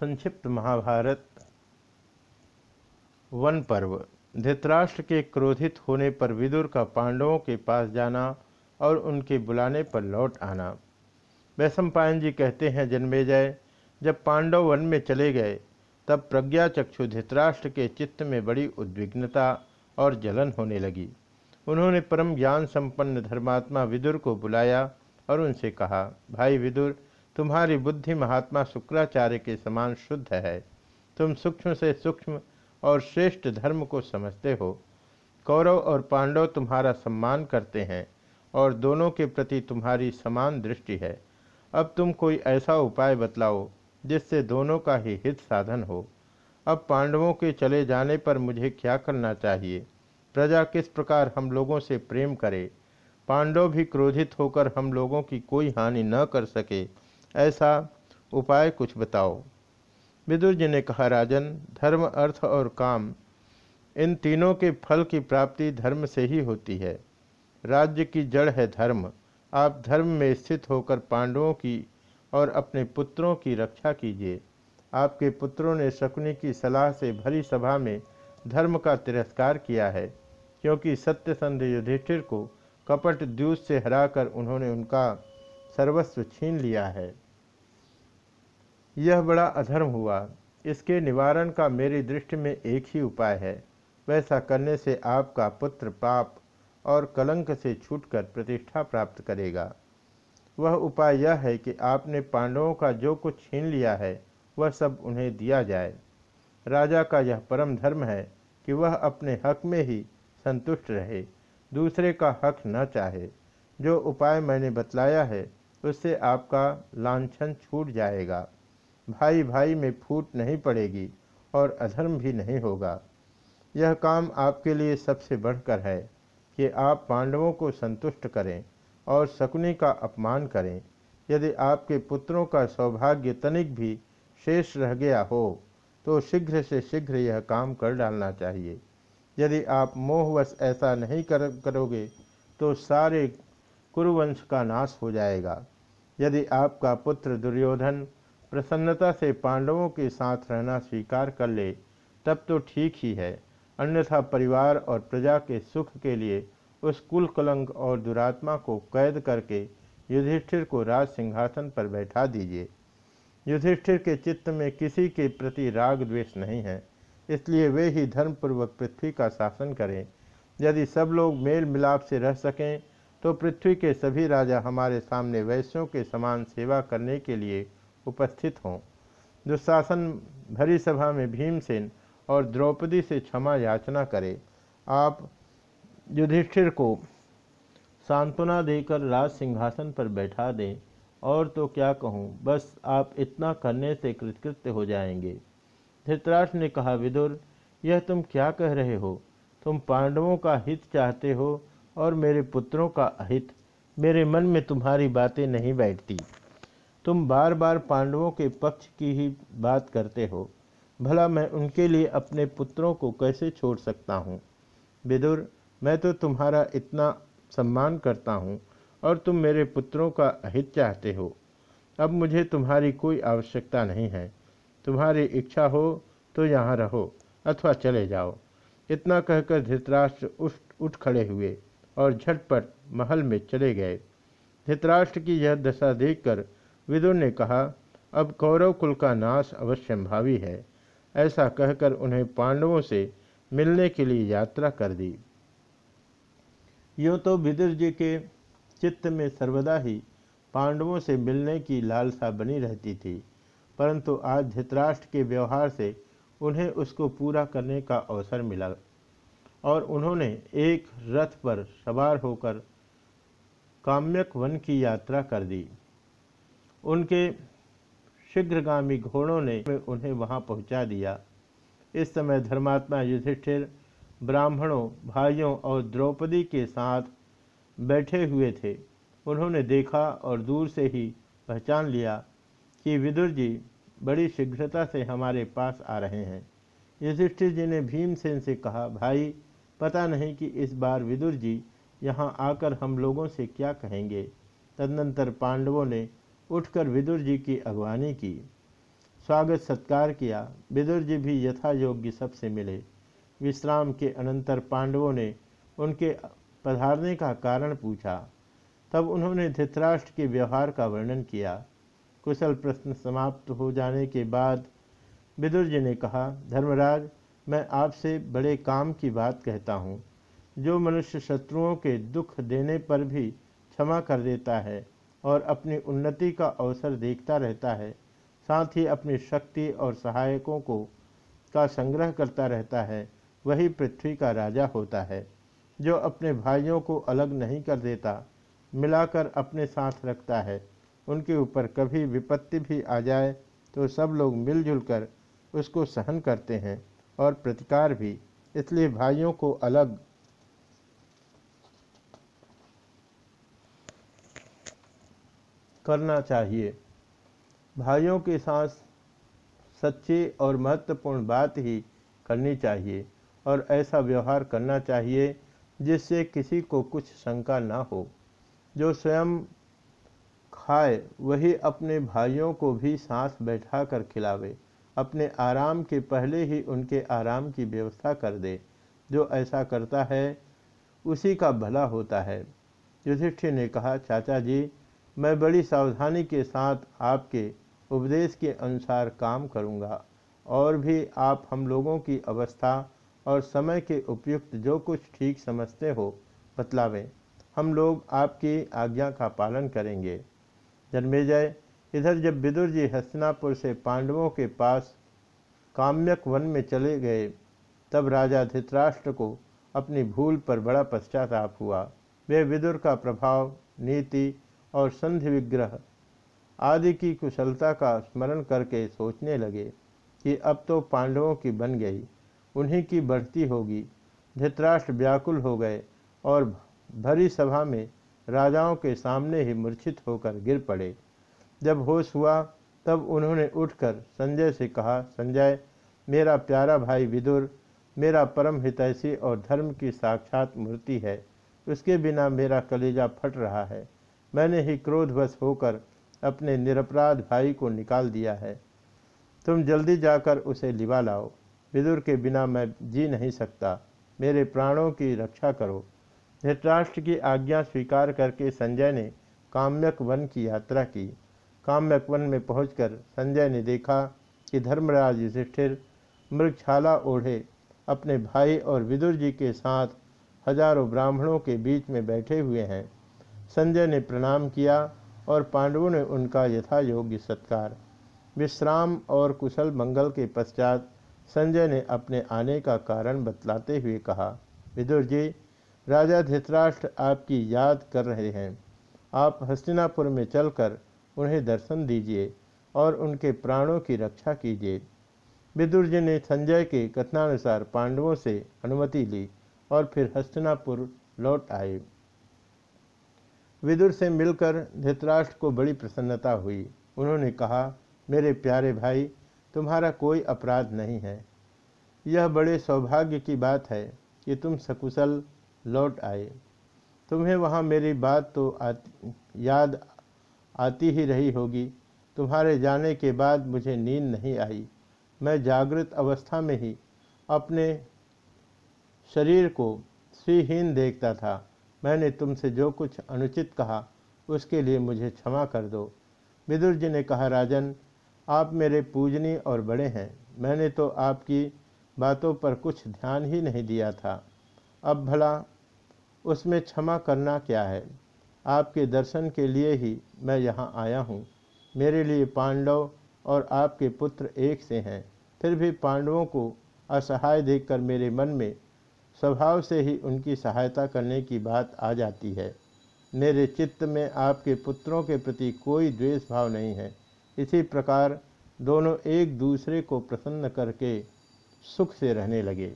संक्षिप्त महाभारत, वन पर्व। धृतराष्ट्र के क्रोधित होने पर विदुर का पांडवों के पास जाना और उनके बुलाने पर लौट आना। वैशंपायन जी कहते हैं जन्मेजय जब पांडव वन में चले गए, तब प्रज्ञा चक्षु धृतराष्ट्र के चित्त में बड़ी उद्विग्नता और जलन होने लगी। उन्होंने परम ज्ञान संपन्न धर्मात्मा विदुर को बुलाया और उनसे कहा, भाई विदुर तुम्हारी बुद्धि महात्मा शुक्राचार्य के समान शुद्ध है। तुम सूक्ष्म से सूक्ष्म और श्रेष्ठ धर्म को समझते हो। कौरव और पांडव तुम्हारा सम्मान करते हैं और दोनों के प्रति तुम्हारी समान दृष्टि है। अब तुम कोई ऐसा उपाय बतलाओ जिससे दोनों का ही हित साधन हो। अब पांडवों के चले जाने पर मुझे क्या करना चाहिए? प्रजा किस प्रकार हम लोगों से प्रेम करे? पांडव भी क्रोधित होकर हम लोगों की कोई हानि न कर सके। ऐसा उपाय कुछ बताओ। विदुर जी ने कहा, राजन, धर्म, अर्थ और काम, इन तीनों के फल की प्राप्ति धर्म से ही होती है। राज्य की जड़ है धर्म। आप धर्म में स्थित होकर पांडवों की और अपने पुत्रों की रक्षा कीजिए। आपके पुत्रों ने शकुनी की सलाह से भरी सभा में धर्म का तिरस्कार किया है, क्योंकि सत्यसंध युधिष्ठिर को कपट द्यूस से हराकर उन्होंने उनका सर्वस्व छीन लिया है। यह बड़ा अधर्म हुआ। इसके निवारण का मेरी दृष्टि में एक ही उपाय है। वैसा करने से आपका पुत्र पाप और कलंक से छूटकर प्रतिष्ठा प्राप्त करेगा। वह उपाय यह है कि आपने पांडवों का जो कुछ छीन लिया है, वह सब उन्हें दिया जाए। राजा का यह परम धर्म है कि वह अपने हक में ही संतुष्ट रहे। दूसरे का हक न चाहे। जो उपाय मैंने बतलाया है, उससे आपका लाछन छूट जाएगा। भाई भाई में फूट नहीं पड़ेगी और अधर्म भी नहीं होगा। यह काम आपके लिए सबसे बढ़कर है कि आप पांडवों को संतुष्ट करें और शकुनी का अपमान करें। यदि आपके पुत्रों का सौभाग्य तनिक भी शेष रह गया हो तो शीघ्र से शीघ्र यह काम कर डालना चाहिए। यदि आप मोहवश ऐसा नहीं कर, करोगे तो सारे कुरुवंश का नाश हो जाएगा। यदि आपका पुत्र दुर्योधन प्रसन्नता से पांडवों के साथ रहना स्वीकार कर ले, तब तो ठीक ही है। अन्यथा परिवार और प्रजा के सुख के लिए उस कुल कलंक और दुरात्मा को कैद करके युधिष्ठिर को राज सिंहासन पर बैठा दीजिए। युधिष्ठिर के चित्त में किसी के प्रति राग द्वेष नहीं है, इसलिए वे ही धर्मपूर्वक पृथ्वी का शासन करें। यदि सब लोग मेल मिलाप से रह सकें तो पृथ्वी के सभी राजा हमारे सामने वैश्यों के समान सेवा करने के लिए उपस्थित हों। दुशासन भरी सभा में भीमसेन और द्रौपदी से क्षमा याचना करे। आप युधिष्ठिर को सांत्वना देकर राज सिंहासन पर बैठा दें। और तो क्या कहूँ, बस आप इतना करने से कृतकृत्य हो जाएँगे। धृतराष्ट्र ने कहा, विदुर, यह तुम क्या कह रहे हो? तुम पांडवों का हित चाहते हो और मेरे पुत्रों का अहित। मेरे मन में तुम्हारी बातें नहीं बैठती। तुम बार बार पांडवों के पक्ष की ही बात करते हो। भला मैं उनके लिए अपने पुत्रों को कैसे छोड़ सकता हूँ? विदुर, मैं तो तुम्हारा इतना सम्मान करता हूँ और तुम मेरे पुत्रों का अहित चाहते हो। अब मुझे तुम्हारी कोई आवश्यकता नहीं है। तुम्हारी इच्छा हो तो यहाँ रहो अथवा चले जाओ। इतना कहकर धृतराष्ट्र उठ उठ खड़े हुए और झटपट महल में चले गए। धृतराष्ट्र की यह दशा देखकर विदुर ने कहा, अब कौरव कुल का नाश अवश्यंभावी है। ऐसा कहकर उन्हें पांडवों से मिलने के लिए यात्रा कर दी। यूँ तो विदुर जी के चित्त में सर्वदा ही पांडवों से मिलने की लालसा बनी रहती थी, परंतु आज धृतराष्ट्र के व्यवहार से उन्हें उसको पूरा करने का अवसर मिला और उन्होंने एक रथ पर सवार होकर काम्यक वन की यात्रा कर दी। उनके शीघ्रगामी घोड़ों ने उन्हें वहाँ पहुँचा दिया। इस समय धर्मात्मा युधिष्ठिर ब्राह्मणों, भाइयों और द्रौपदी के साथ बैठे हुए थे। उन्होंने देखा और दूर से ही पहचान लिया कि विदुर जी बड़ी शीघ्रता से हमारे पास आ रहे हैं। युधिष्ठिर जी ने भीमसेन से कहा, भाई, पता नहीं कि इस बार विदुर जी यहाँ आकर हम लोगों से क्या कहेंगे? तदनंतर पांडवों ने उठकर विदुर जी की अगवानी की। स्वागत सत्कार किया। विदुर जी भी यथा योग्य सबसे मिले। विश्राम के अनंतर पांडवों ने उनके पधारने का कारण पूछा। तब उन्होंने धृतराष्ट्र के व्यवहार का वर्णन किया। कुशल प्रश्न समाप्त हो जाने के बाद विदुर जी ने कहा, धर्मराज, मैं आपसे बड़े काम की बात कहता हूँ। जो मनुष्य शत्रुओं के दुख देने पर भी क्षमा कर देता है और अपनी उन्नति का अवसर देखता रहता है, साथ ही अपनी शक्ति और सहायकों को, का संग्रह करता रहता है, वही पृथ्वी का राजा होता है, जो अपने भाइयों को अलग नहीं कर देता, मिलाकर अपने साथ रखता है। उनके ऊपर कभी विपत्ति भी आ जाए तो सब लोग मिलजुल कर उसको सहन करते हैं, और प्रतिकार भी, इसलिए भाइयों को अलग करना चाहिए। भाइयों के साथ सच्ची और महत्वपूर्ण बात ही करनी चाहिए और ऐसा व्यवहार करना चाहिए जिससे किसी को कुछ शंका ना हो। जो स्वयं खाए, वही अपने भाइयों को भी सांस बैठा कर खिलावे। अपने आराम के पहले ही उनके आराम की व्यवस्था कर दे। जो ऐसा करता है, उसी का भला होता है। युधिष्ठिर ने कहा, चाचा जी मैं बड़ी सावधानी के साथ आपके उपदेश के अनुसार काम करूँगा, और भी आप हम लोगों की अवस्था और समय के उपयुक्त जो कुछ ठीक समझते हो, बतलावें। हम लोग आपकी आज्ञा का पालन करेंगे। जन्मेजय, इधर जब विदुर जी हस्तिनापुर से पांडवों के पास काम्यक वन में चले गए, तब राजा धृतराष्ट्र को अपनी भूल पर बड़ा पश्चाताप हुआ। वे विदुर का प्रभाव, नीति और संधि विग्रह आदि की कुशलता का स्मरण करके सोचने लगे कि अब तो पांडवों की बन गई, उन्हीं की बढ़ती होगी, धृतराष्ट्र व्याकुल हो गए और भरी सभा में राजाओं के सामने ही मूर्छित होकर गिर पड़े। जब होश हुआ, तब उन्होंने उठकर संजय से कहा, संजय, मेरा प्यारा भाई विदुर, मेरा परम हितैषी और धर्म की साक्षात मूर्ति है, उसके बिना मेरा कलेजा फट रहा है। मैंने ही क्रोधवश होकर अपने निरपराध भाई को निकाल दिया है। तुम जल्दी जाकर उसे लिवा लाओ। विदुर के बिना मैं जी नहीं सकता। मेरे प्राणों की रक्षा करो। धृतराष्ट्र की आज्ञा स्वीकार करके संजय ने काम्यक वन की यात्रा की। काम्यक वन में पहुंचकर संजय ने देखा कि धर्मराज युधिष्ठिर मृगछाला ओढ़े अपने भाई और विदुर जी के साथ हज़ारों ब्राह्मणों के बीच में बैठे हुए हैं। संजय ने प्रणाम किया और पांडवों ने उनका यथा योग्य सत्कार। विश्राम और कुशल मंगल के पश्चात संजय ने अपने आने का कारण बतलाते हुए कहा, विदुर जी, राजा धृतराष्ट्र आपकी याद कर रहे हैं। आप हस्तिनापुर में चलकर उन्हें दर्शन दीजिए और उनके प्राणों की रक्षा कीजिए। विदुर जी ने संजय के कथनानुसार पांडवों से अनुमति ली और फिर हस्तिनापुर लौट आए। विदुर से मिलकर धृतराष्ट्र को बड़ी प्रसन्नता हुई। उन्होंने कहा मेरे प्यारे भाई तुम्हारा कोई अपराध नहीं है। यह बड़े सौभाग्य की बात है कि तुम सकुशल लौट आए। तुम्हें वहाँ मेरी बात तो आती, याद आती ही रही होगी। तुम्हारे जाने के बाद मुझे नींद नहीं आई। मैं जागृत अवस्था में ही अपने शरीर को श्रीहीन देखता था। मैंने तुमसे जो कुछ अनुचित कहा, उसके लिए मुझे क्षमा कर दो। विदुर जी ने कहा, राजन, आप मेरे पूजनी और बड़े हैं। मैंने तो आपकी बातों पर कुछ ध्यान ही नहीं दिया था। अब भला, उसमें क्षमा करना क्या है? आपके दर्शन के लिए ही मैं यहाँ आया हूँ। मेरे लिए पांडव और आपके पुत्र एक से हैं। फिर भी पांडवों को असहाय देखकर मेरे मन में स्वभाव से ही उनकी सहायता करने की बात आ जाती है। मेरे चित्त में आपके पुत्रों के प्रति कोई द्वेष भाव नहीं है। इसी प्रकार दोनों एक दूसरे को प्रसन्न करके सुख से रहने लगे।